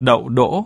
đậu đỗ.